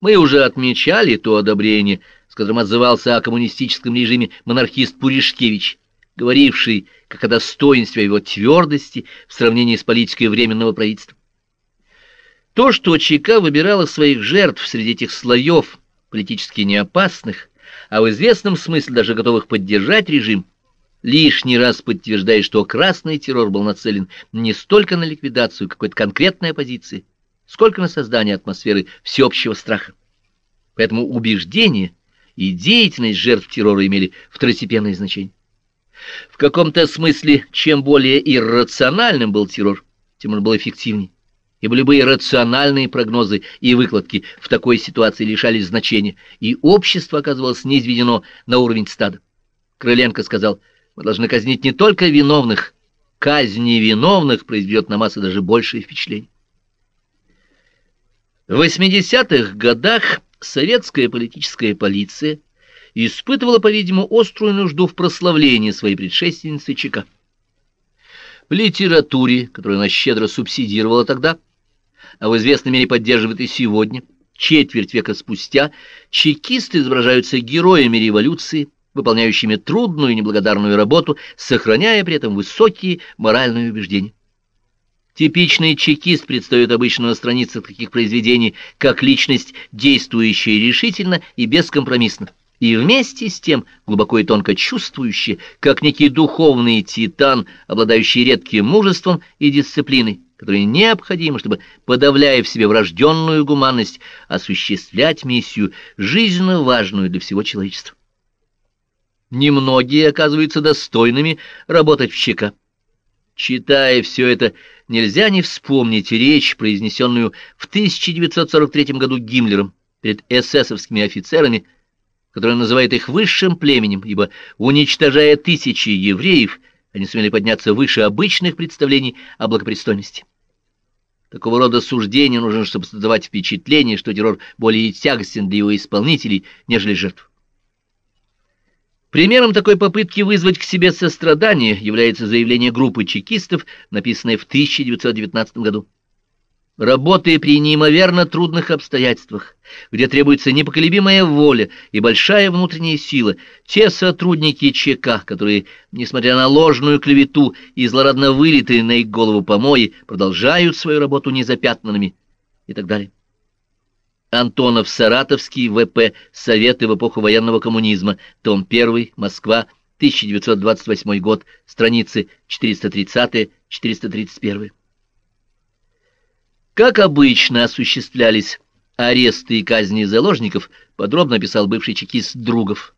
Мы уже отмечали то одобрение, с которым отзывался о коммунистическом режиме монархист Пуришкевич, говоривший как о достоинстве его твердости в сравнении с политикой Временного правительства. То, что ЧК выбирала своих жертв среди этих слоев, политически неопасных, а в известном смысле даже готовых поддержать режим, лишний раз подтверждает, что красный террор был нацелен не столько на ликвидацию какой-то конкретной оппозиции, сколько на создание атмосферы всеобщего страха. Поэтому убеждения и деятельность жертв террора имели второстепенное значение. В каком-то смысле, чем более иррациональным был террор, тем он был эффективнее, ибо любые рациональные прогнозы и выкладки в такой ситуации лишались значения, и общество оказывалось низведено на уровень стада. Крыленко сказал, мы должны казнить не только виновных, казнь невиновных произведет на массы даже большее впечатление. В 80-х годах советская политическая полиция испытывала, по-видимому, острую нужду в прославлении своей предшественницы ЧК. В литературе, которую она щедро субсидировала тогда, а в известной мере поддерживает и сегодня, четверть века спустя, чекисты изображаются героями революции, выполняющими трудную и неблагодарную работу, сохраняя при этом высокие моральные убеждения. Типичный чекист предстает обычно на страницах таких произведений, как личность, действующая решительно и бескомпромиссно, и вместе с тем глубоко и тонко чувствующая, как некий духовный титан, обладающий редким мужеством и дисциплиной, которые необходимы, чтобы, подавляя в себе врожденную гуманность, осуществлять миссию, жизненно важную для всего человечества. Немногие оказываются достойными работать в ЧК. Читая все это, нельзя не вспомнить речь, произнесенную в 1943 году Гиммлером перед эсэсовскими офицерами, который называет их высшим племенем, ибо, уничтожая тысячи евреев, они сумели подняться выше обычных представлений о благопристойности. Такого рода суждение нужно, чтобы создавать впечатление, что террор более тягостен для его исполнителей, нежели жертв. Примером такой попытки вызвать к себе сострадание является заявление группы чекистов, написанное в 1919 году. Работая при неимоверно трудных обстоятельствах, где требуется непоколебимая воля и большая внутренняя сила, те сотрудники ЧК, которые, несмотря на ложную клевету и злорадно вылитые на их голову помои, продолжают свою работу незапятнанными и так далее. Антонов Саратовский, ВП, Советы в эпоху военного коммунизма, том 1, Москва, 1928 год, страницы 430-431. Как обычно осуществлялись аресты и казни заложников, подробно писал бывший чекист Другов.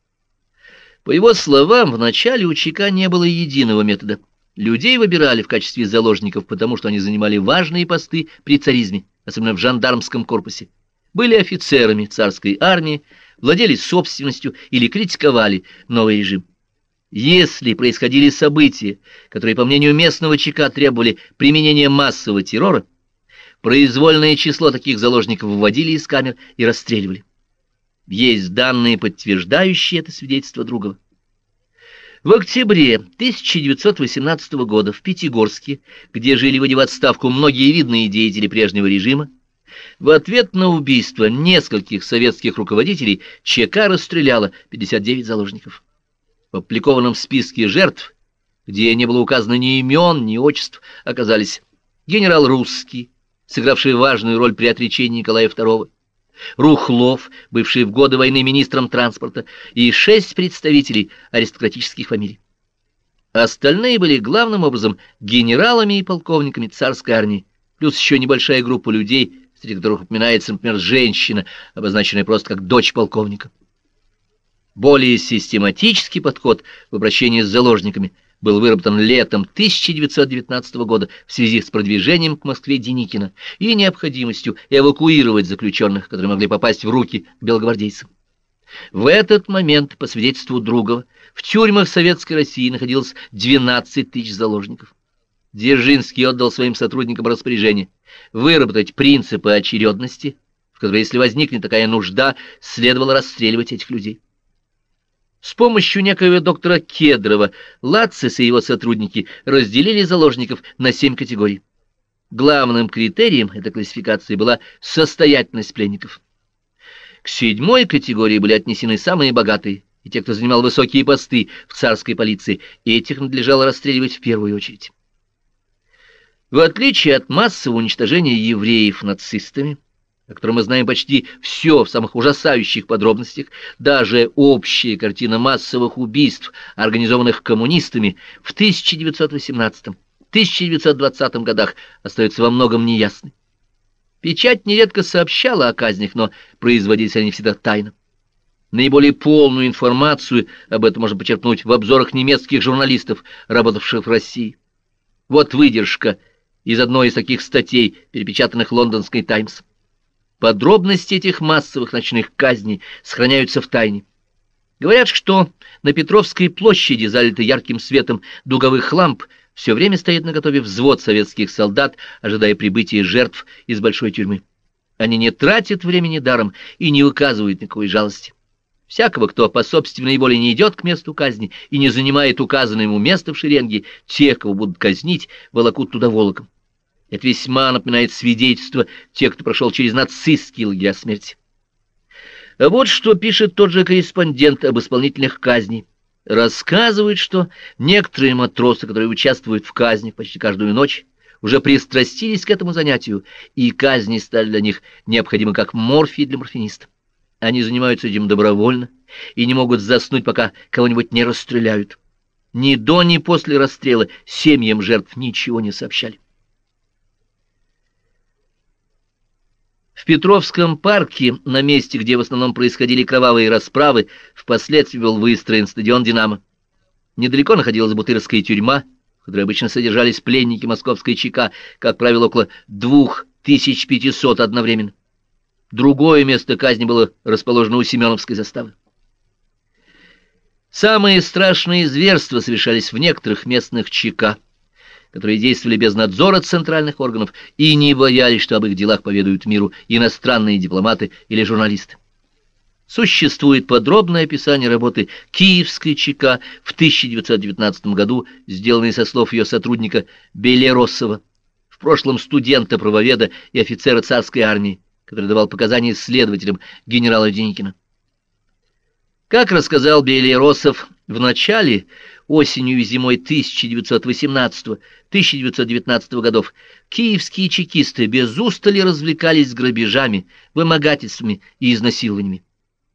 По его словам, в начале у ЧК не было единого метода. Людей выбирали в качестве заложников, потому что они занимали важные посты при царизме, особенно в жандармском корпусе были офицерами царской армии, владели собственностью или критиковали новый режим. Если происходили события, которые, по мнению местного ЧК, требовали применения массового террора, произвольное число таких заложников выводили из камер и расстреливали. Есть данные, подтверждающие это свидетельство Другова. В октябре 1918 года в Пятигорске, где жили в отставку многие видные деятели прежнего режима, в ответ на убийство нескольких советских руководителей ЧК расстреляла 59 заложников. В опубликованном списке жертв, где не было указано ни имен, ни отчеств, оказались генерал Русский, сыгравший важную роль при отречении Николая II, Рухлов, бывший в годы войны министром транспорта, и шесть представителей аристократических фамилий. Остальные были главным образом генералами и полковниками царской армии, плюс еще небольшая группа людей, среди которых упоминается, например, женщина, обозначенная просто как дочь полковника. Более систематический подход в обращении с заложниками был выработан летом 1919 года в связи с продвижением к Москве Деникина и необходимостью эвакуировать заключенных, которые могли попасть в руки к белогвардейцам. В этот момент, по свидетельству Другова, в тюрьмах Советской России находилось 12 тысяч заложников. Дзержинский отдал своим сотрудникам распоряжение выработать принципы очередности, в которые, если возникнет такая нужда, следовало расстреливать этих людей. С помощью некоего доктора Кедрова Лацис и его сотрудники разделили заложников на семь категорий. Главным критерием этой классификации была состоятельность пленников. седьмой категории были отнесены самые богатые и те, кто занимал высокие посты в царской полиции, и этих надлежало расстреливать в первую очередь. В отличие от массового уничтожения евреев нацистами, о котором мы знаем почти все в самых ужасающих подробностях, даже общая картина массовых убийств, организованных коммунистами в 1918-1920 годах, остается во многом неясной. Печать нередко сообщала о казнях, но производились они всегда тайно. Наиболее полную информацию об этом можно почерпнуть в обзорах немецких журналистов, работавших в России. Вот выдержка из одной из таких статей, перепечатанных лондонской «Таймс». Подробности этих массовых ночных казней сохраняются в тайне. Говорят, что на Петровской площади, залитой ярким светом дуговых ламп, все время стоит наготове взвод советских солдат, ожидая прибытия жертв из большой тюрьмы. Они не тратят времени даром и не выказывают никакой жалости. Всякого, кто по собственной воле не идет к месту казни и не занимает указанное ему место в шеренге, тех, кого будут казнить, волокут туда волоком. Это весьма напоминает свидетельство тех, кто прошел через нацистские лагеря смерти. А вот что пишет тот же корреспондент об исполнительных казней. Рассказывает, что некоторые матросы, которые участвуют в казнях почти каждую ночь, уже пристрастились к этому занятию, и казни стали для них необходимы как морфий для морфиниста. Они занимаются этим добровольно и не могут заснуть, пока кого-нибудь не расстреляют. Ни до, ни после расстрела семьям жертв ничего не сообщали. В Петровском парке, на месте, где в основном происходили кровавые расправы, впоследствии был выстроен стадион «Динамо». Недалеко находилась Бутырская тюрьма, в которой обычно содержались пленники московской ЧК, как правило, около 2500 одновременно. Другое место казни было расположено у Семеновской заставы. Самые страшные зверства совершались в некоторых местных ЧК которые действовали без надзора центральных органов и не боялись, что об их делах поведают миру иностранные дипломаты или журналисты. Существует подробное описание работы Киевской ЧК в 1919 году, сделанной со слов ее сотрудника Белеросова, в прошлом студента-правоведа и офицера царской армии, который давал показания следователям генерала Деникина. Как рассказал Белеросов, в начале осенью и зимой 1918-1919 годов киевские чекисты без устали развлекались грабежами, вымогательствами и изнасилованиями.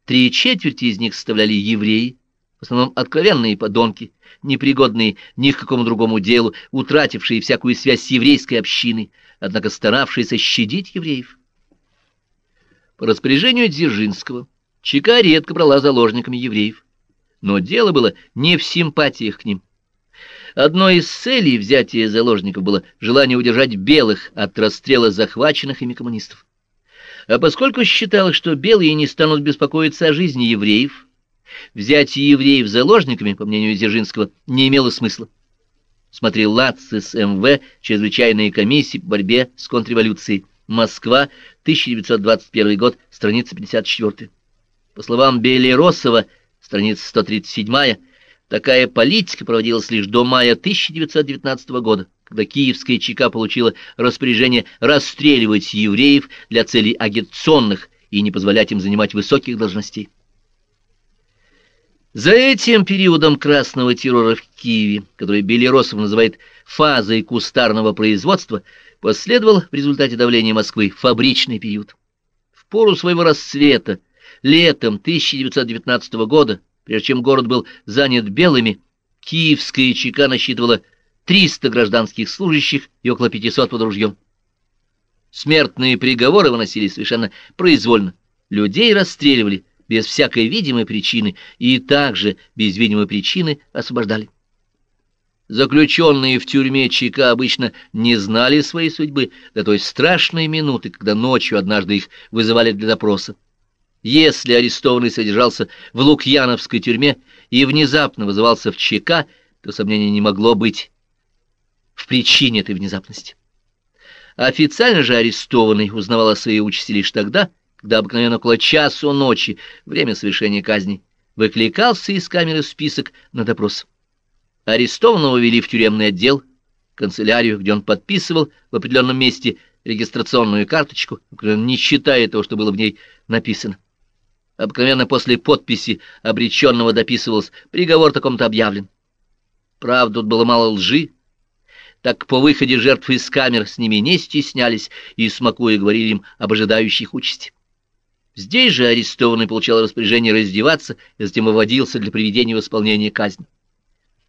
Три четверти из них составляли евреи, в основном откровенные подонки, непригодные ни к какому другому делу, утратившие всякую связь с еврейской общиной, однако старавшиеся щадить евреев. По распоряжению Дзержинского ЧК редко брала заложниками евреев но дело было не в симпатиях к ним. Одной из целей взятия заложников было желание удержать белых от расстрела захваченных ими коммунистов. А поскольку считалось, что белые не станут беспокоиться о жизни евреев, взятие евреев заложниками, по мнению Дзержинского, не имело смысла. Смотри ЛАЦИС МВ «Чрезвычайные комиссии по борьбе с контрреволюцией». Москва, 1921 год, страница 54. По словам Белеросова, страница 137 такая политика проводилась лишь до мая 1919 года, когда киевская ЧК получила распоряжение расстреливать евреев для целей агитационных и не позволять им занимать высоких должностей. За этим периодом красного террора в Киеве, который Белеросов называет фазой кустарного производства, последовал в результате давления Москвы фабричный период. В пору своего расцвета Летом 1919 года, прежде чем город был занят белыми, киевская ЧК насчитывала 300 гражданских служащих и около 500 под ружьем. Смертные приговоры выносились совершенно произвольно. Людей расстреливали без всякой видимой причины и также без видимой причины освобождали. Заключенные в тюрьме ЧК обычно не знали своей судьбы до той страшной минуты, когда ночью однажды их вызывали для допроса. Если арестованный содержался в Лукьяновской тюрьме и внезапно вызывался в ЧК, то сомнений не могло быть в причине этой внезапности. Официально же арестованный узнавал о своей участи лишь тогда, когда обыкновенно около часу ночи, время совершения казни, выкликался из камеры список на допрос. Арестованного вели в тюремный отдел, канцелярию, где он подписывал в определенном месте регистрационную карточку, не считая того, что было в ней написано. Обыкновенно после подписи обреченного дописывалось «приговор таком-то объявлен». Правда, тут было мало лжи, так по выходе жертв из камер с ними не стеснялись и, смакуя, говорили им об ожидающих участи. Здесь же арестованный получал распоряжение раздеваться и затем выводился для приведения в исполнение казни.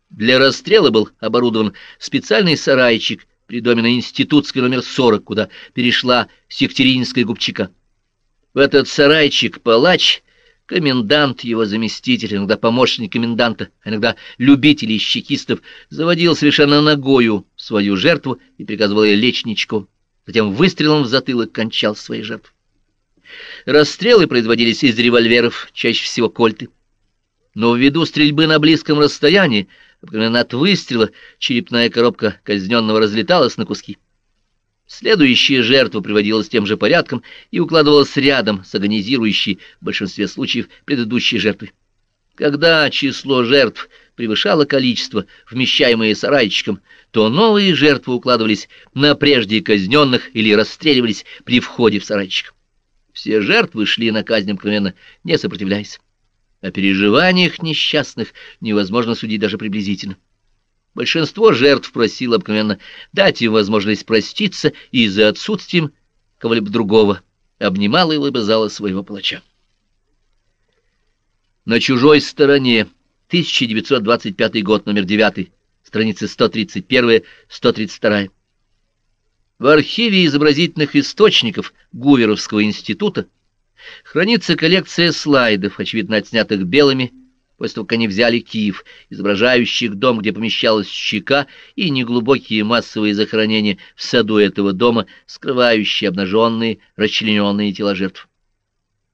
Для расстрела был оборудован специальный сарайчик при доме на Институтской номер 40, куда перешла Сектеринская губчика. В этот сарайчик палач, комендант, его заместитель, иногда помощник коменданта, а иногда любители из чекистов, заводил совершенно ногою свою жертву и приказывал ей лечь. Затем выстрелом в затылок кончал своей жертвы. Расстрелы производились из револьверов, чаще всего кольты. Но ввиду стрельбы на близком расстоянии, например, от выстрела, черепная коробка казненного разлеталась на куски. Следующая жертва приводилась тем же порядком и укладывалась рядом с агонизирующей в большинстве случаев предыдущей жертвой. Когда число жертв превышало количество, вмещаемое сарайчиком, то новые жертвы укладывались на прежде казненных или расстреливались при входе в сарайчик. Все жертвы шли на казнь обыкновенно, не сопротивляясь. О переживаниях несчастных невозможно судить даже приблизительно. Большинство жертв просило обыкновенно дать им возможность проститься и за отсутствием кого-либо другого обнимала и лобызала своего палача. На чужой стороне, 1925 год, номер 9, страницы 131-132. В архиве изобразительных источников Гуверовского института хранится коллекция слайдов, очевидно отснятых белыми, после того, как они взяли Киев, изображающих дом, где помещалась щека, и неглубокие массовые захоронения в саду этого дома, скрывающие обнаженные, расчлененные тела жертв.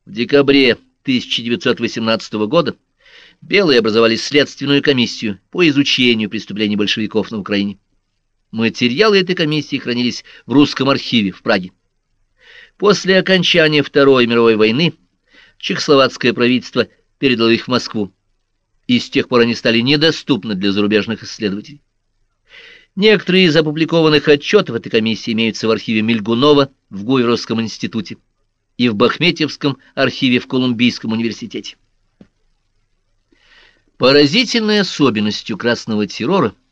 В декабре 1918 года белые образовали следственную комиссию по изучению преступлений большевиков на Украине. Материалы этой комиссии хранились в русском архиве в Праге. После окончания Второй мировой войны чехословацкое правительство передало их в Москву, и с тех пор они стали недоступны для зарубежных исследователей. Некоторые из опубликованных отчетов этой комиссии имеются в архиве Мильгунова в Гуеровском институте и в Бахметьевском архиве в Колумбийском университете. Поразительной особенностью красного террора –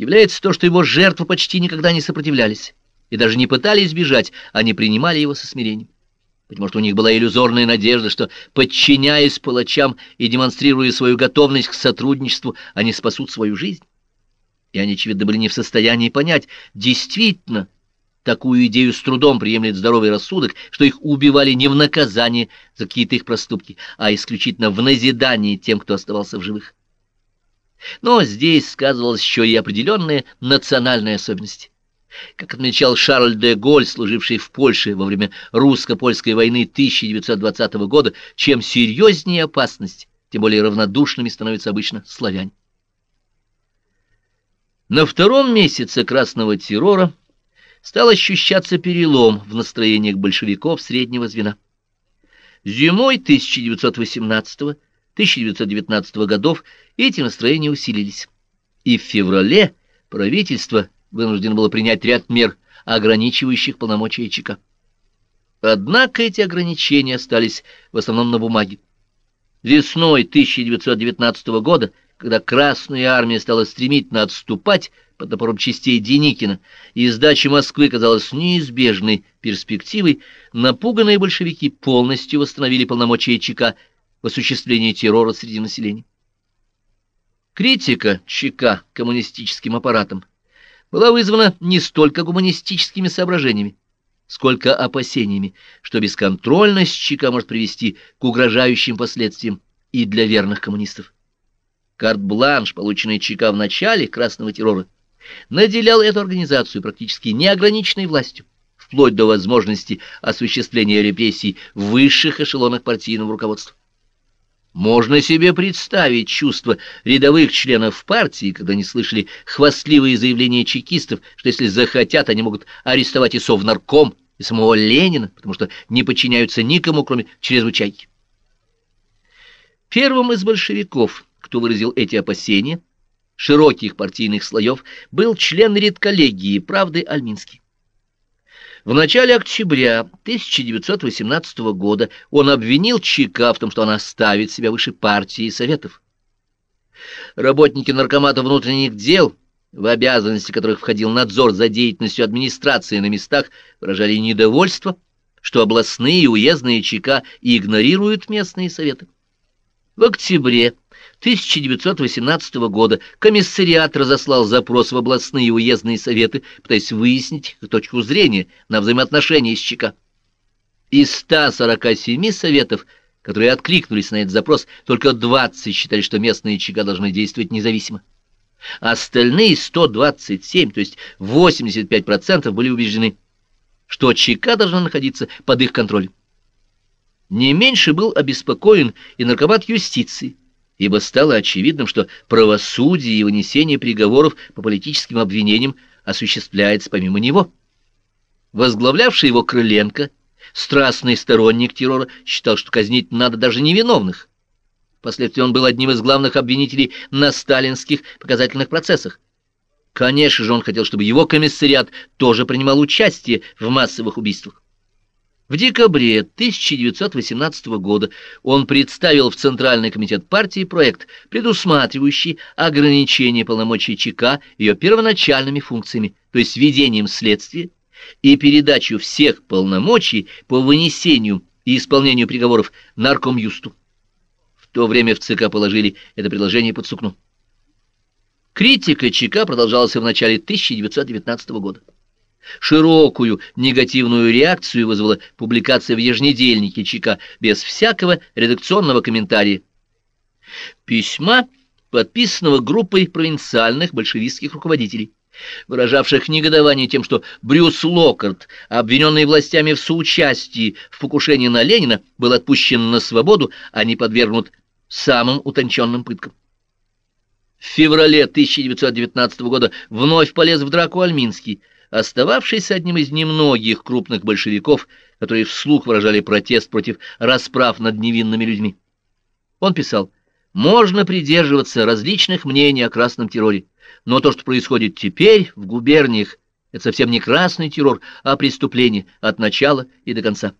является то, что его жертвы почти никогда не сопротивлялись и даже не пытались бежать, они принимали его со смирением. Потому что у них была иллюзорная надежда, что, подчиняясь палачам и демонстрируя свою готовность к сотрудничеству, они спасут свою жизнь. И они, очевидно, были не в состоянии понять, действительно, такую идею с трудом приемлет здоровый рассудок, что их убивали не в наказание за какие-то их проступки, а исключительно в назидании тем, кто оставался в живых. Но здесь сказывалась еще и определенная национальная особенность. Как отмечал Шарль де Голь, служивший в Польше во время русско-польской войны 1920 года, чем серьезнее опасность, тем более равнодушными становятся обычно славяне. На втором месяце красного террора стал ощущаться перелом в настроениях большевиков среднего звена. Зимой 1918 1919 годов эти настроения усилились. И в феврале правительство вынуждено было принять ряд мер, ограничивающих полномочия ЧК. Однако эти ограничения остались в основном на бумаге. Весной 1919 года, когда Красная Армия стала стремительно отступать под напором частей Деникина, и сдача Москвы казалась неизбежной перспективой, напуганные большевики полностью восстановили полномочия ЧК в осуществлении террора среди населения. Критика ЧК коммунистическим аппаратом была вызвана не столько гуманистическими соображениями, сколько опасениями, что бесконтрольность ЧК может привести к угрожающим последствиям и для верных коммунистов. Карт-бланш, полученный ЧК в начале красного террора, наделял эту организацию практически неограниченной властью, вплоть до возможности осуществления репрессий в высших эшелонах партийного руководства. Можно себе представить чувство рядовых членов партии, когда они слышали хвастливые заявления чекистов, что если захотят, они могут арестовать и Совнарком, и самого Ленина, потому что не подчиняются никому, кроме чрезвычайки. Первым из большевиков, кто выразил эти опасения, широких партийных слоев, был член редколлегии «Правды» Альминский. В начале октября 1918 года он обвинил ЧК в том, что она ставит себя выше партии и советов. Работники наркомата внутренних дел, в обязанности которых входил надзор за деятельностью администрации на местах, выражали недовольство, что областные и уездные ЧК игнорируют местные советы. В октябре 1918 года комиссариат разослал запрос в областные и уездные советы, пытаясь выяснить точку зрения на взаимоотношения с ЧК. Из 147 советов, которые откликнулись на этот запрос, только 20 считали, что местные ЧК должны действовать независимо. Остальные 127, то есть 85% были убеждены, что ЧК должна находиться под их контролем. Не меньше был обеспокоен и наркомат юстиции, ибо стало очевидным, что правосудие и вынесение приговоров по политическим обвинениям осуществляется помимо него. Возглавлявший его Крыленко, страстный сторонник террора, считал, что казнить надо даже невиновных. Впоследствии он был одним из главных обвинителей на сталинских показательных процессах. Конечно же, он хотел, чтобы его комиссариат тоже принимал участие в массовых убийствах. В декабре 1918 года он представил в Центральный комитет партии проект, предусматривающий ограничение полномочий ЧК ее первоначальными функциями, то есть ведением следствия и передачу всех полномочий по вынесению и исполнению приговоров наркомюсту. В то время в ЦК положили это предложение под сукно. Критика ЧК продолжалась в начале 1919 года. Широкую негативную реакцию вызвала публикация в еженедельнике ЧК без всякого редакционного комментария. Письма, подписанного группой провинциальных большевистских руководителей, выражавших негодование тем, что Брюс Локарт, обвиненный властями в соучастии в покушении на Ленина, был отпущен на свободу, а не подвергнут самым утонченным пыткам. В феврале 1919 года вновь полез в драку Альминский, остававшийся одним из немногих крупных большевиков, которые вслух выражали протест против расправ над невинными людьми. Он писал, «Можно придерживаться различных мнений о красном терроре, но то, что происходит теперь в губерниях, это совсем не красный террор, а преступление от начала и до конца».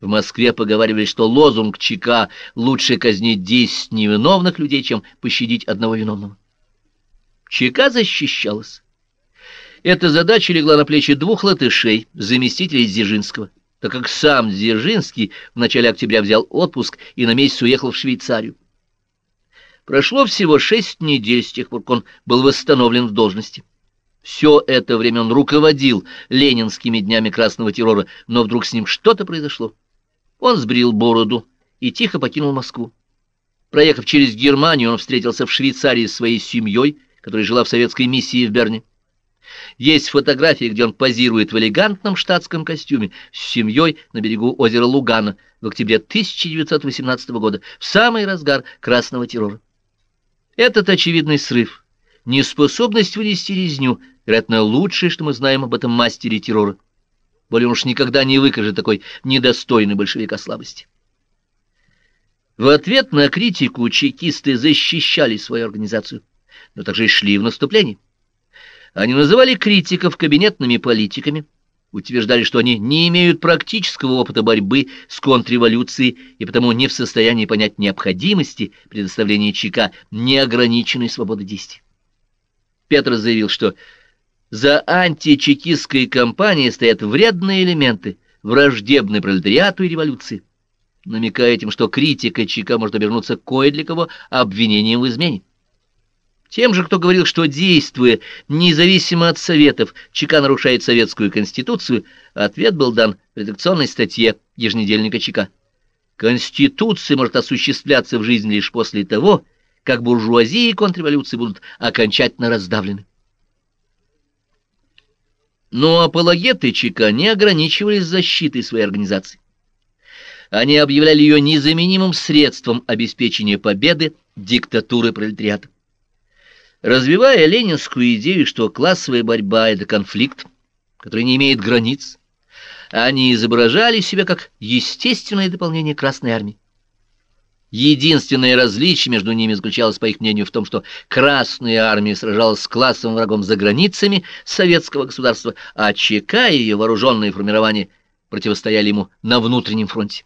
В Москве поговаривали, что лозунг ЧК «лучше казнить десять невиновных людей, чем пощадить одного виновного». ЧК защищалась. Эта задача легла на плечи двух латышей, заместителей Дзержинского, так как сам Дзержинский в начале октября взял отпуск и на месяц уехал в Швейцарию. Прошло всего шесть недель с тех пор, он был восстановлен в должности. Все это время он руководил ленинскими днями красного террора, но вдруг с ним что-то произошло. Он сбрил бороду и тихо покинул Москву. Проехав через Германию, он встретился в Швейцарии с своей семьей, которая жила в советской миссии в Берне. Есть фотографии, где он позирует в элегантном штатском костюме с семьей на берегу озера Лугана в октябре 1918 года, в самый разгар красного террора. Этот очевидный срыв, неспособность вынести резню, вероятно, лучшее, что мы знаем об этом мастере террора. Более уж никогда не выкажет такой недостойной большевика слабости. В ответ на критику чекисты защищали свою организацию, но также и шли в наступление. Они называли критиков кабинетными политиками, утверждали, что они не имеют практического опыта борьбы с контрреволюцией и потому не в состоянии понять необходимости предоставления ЧК неограниченной свободы действий. Петр заявил, что за античекистской кампанией стоят вредные элементы, враждебные пролетариату и революции, намекая этим, что критика ЧК может обернуться кое для кого обвинением в измене. Тем же, кто говорил, что, действуя независимо от Советов, ЧК нарушает Советскую Конституцию, ответ был дан в редакционной статье еженедельника ЧК. Конституция может осуществляться в жизни лишь после того, как буржуазия и контрреволюции будут окончательно раздавлены. Но апологеты ЧК не ограничивались защитой своей организации. Они объявляли ее незаменимым средством обеспечения победы диктатуры пролетариата. Развивая ленинскую идею, что классовая борьба — это конфликт, который не имеет границ, они изображали себя как естественное дополнение Красной Армии. Единственное различие между ними заключалось, по их мнению, в том, что Красная Армия сражалась с классовым врагом за границами советского государства, а ЧК и ее вооруженные формирования противостояли ему на внутреннем фронте.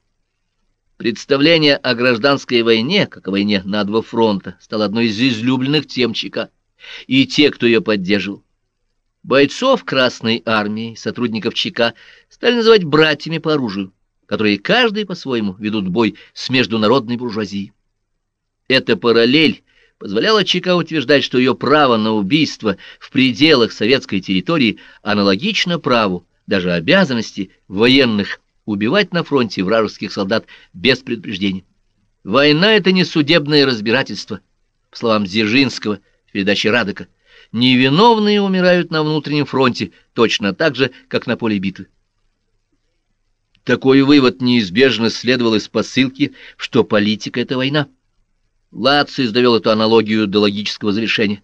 Представление о гражданской войне, как о войне на два фронта, стало одной из излюбленных тем ЧК, и те, кто ее поддерживал. Бойцов Красной Армии, сотрудников ЧК, стали называть братьями по оружию которые каждый по-своему ведут бой с международной буржуазией. Эта параллель позволяла ЧК утверждать, что ее право на убийство в пределах советской территории аналогично праву, даже обязанности военных убивать на фронте вражеских солдат без предупреждения. Война — это не судебное разбирательство, по словам Дзержинского в передаче. Невиновные умирают на внутреннем фронте точно так же, как на поле битвы. Такой вывод неизбежно следовал из посылки, что политика — это война. Лацис довел эту аналогию до логического завершения.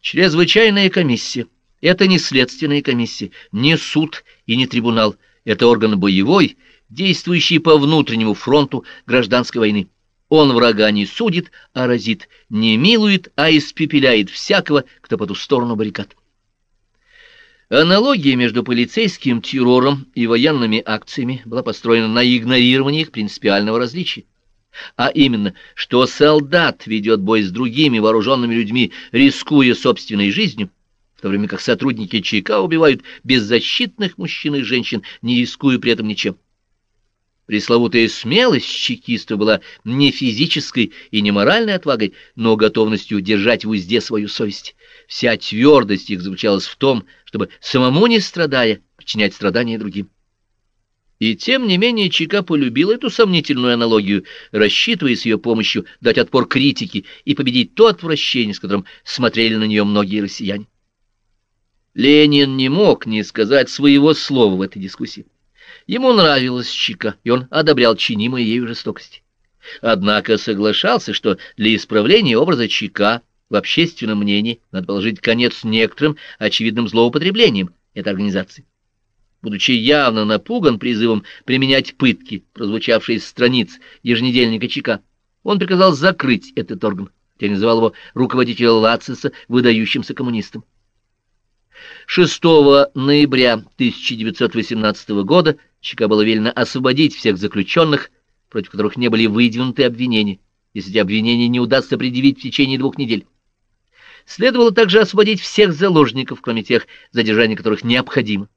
Чрезвычайная комиссия — это не следственная комиссия, не суд и не трибунал. Это орган боевой, действующий по внутреннему фронту гражданской войны. Он врага не судит, а разит, не милует, а испепеляет всякого, кто по ту сторону баррикад. Аналогия между полицейским террором и военными акциями была построена на игнорировании их принципиального различия. А именно, что солдат ведет бой с другими вооруженными людьми, рискуя собственной жизнью, в то время как сотрудники ЧК убивают беззащитных мужчин и женщин, не рискуя при этом ничем. Пресловутая смелость чекиста была не физической и не моральной отвагой, но готовностью держать в узде свою совесть. Вся твердость их заключалась в том, чтобы, самому не страдая, причинять страдания другим. И тем не менее Чика полюбил эту сомнительную аналогию, рассчитывая с ее помощью дать отпор критике и победить то отвращение, с которым смотрели на нее многие россияне. Ленин не мог не сказать своего слова в этой дискуссии. Ему нравилась Чика, и он одобрял чинимые ею жестокости. Однако соглашался, что для исправления образа Чика в общественном мнении надо положить конец некоторым очевидным злоупотреблениям этой организации. Будучи явно напуган призывом применять пытки, прозвучавшие из страниц еженедельника ЧК, он приказал закрыть этот орган, хотя называл его руководителем Лациса выдающимся коммунистом. 6 ноября 1918 года ЧК было велено освободить всех заключенных, против которых не были выдвинуты обвинения, если эти обвинения не удастся предъявить в течение двух недель. Следовало также освободить всех заложников, кроме тех, задержание которых необходимо.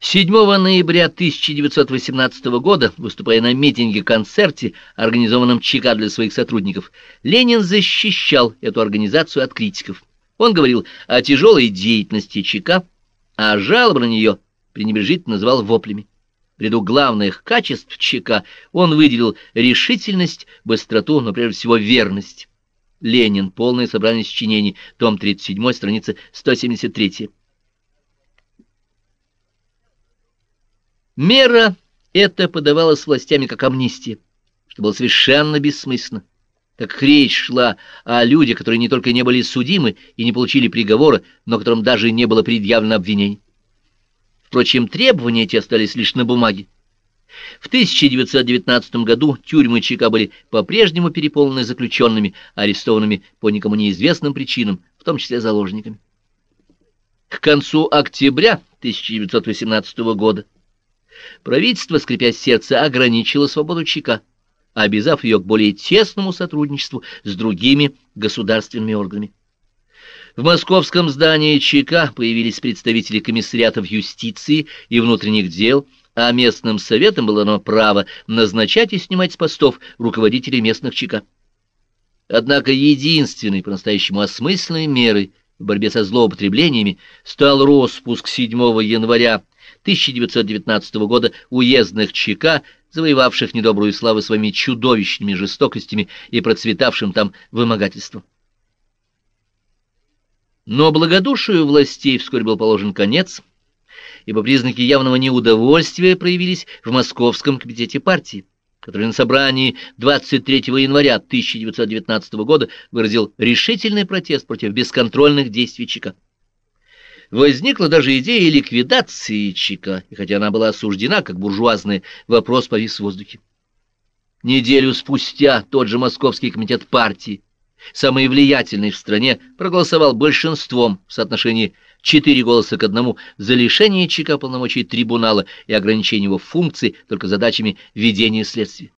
7 ноября 1918 года, выступая на митинге-концерте, организованном ЧК для своих сотрудников, Ленин защищал эту организацию от критиков. Он говорил о тяжелой деятельности ЧК, а жалобы на нее пренебрежительно называл воплями. В главных качеств ЧК он выделил решительность, быстроту, но прежде всего верность. Ленин. Полное собрание сочинений. Том 37, страница 173. Мера эта подавалась властями как амнистия, что было совершенно бессмысленно, так как речь шла о людях, которые не только не были судимы и не получили приговора, но которым даже не было предъявлено обвинений. Впрочем, требования эти остались лишь на бумаге. В 1919 году тюрьмы ЧК были по-прежнему переполнены заключенными, арестованными по никому неизвестным причинам, в том числе заложниками. К концу октября 1918 года правительство, скрипя сердце, ограничило свободу ЧК, обязав ее к более тесному сотрудничеству с другими государственными органами. В московском здании ЧК появились представители комиссариатов юстиции и внутренних дел, а местным советам было дано право назначать и снимать с постов руководителей местных ЧК. Однако единственной по-настоящему осмысленной мерой в борьбе со злоупотреблениями стал распуск 7 января 1919 года уездных ЧК, завоевавших недобрую славу своими чудовищными жестокостями и процветавшим там вымогательством. Но благодушию властей вскоре был положен конец, ибо признаки явного неудовольствия проявились в Московском комитете партии, который на собрании 23 января 1919 года выразил решительный протест против бесконтрольных действий ЧК. Возникла даже идея ликвидации ЧК, и хотя она была осуждена как буржуазный, вопрос повис в воздухе. Неделю спустя тот же Московский комитет партии, самый влиятельный в стране, проголосовал большинством в соотношении 4 голоса к одному за лишение ЧК полномочий трибунала и ограничение его функций только задачами ведения следствия.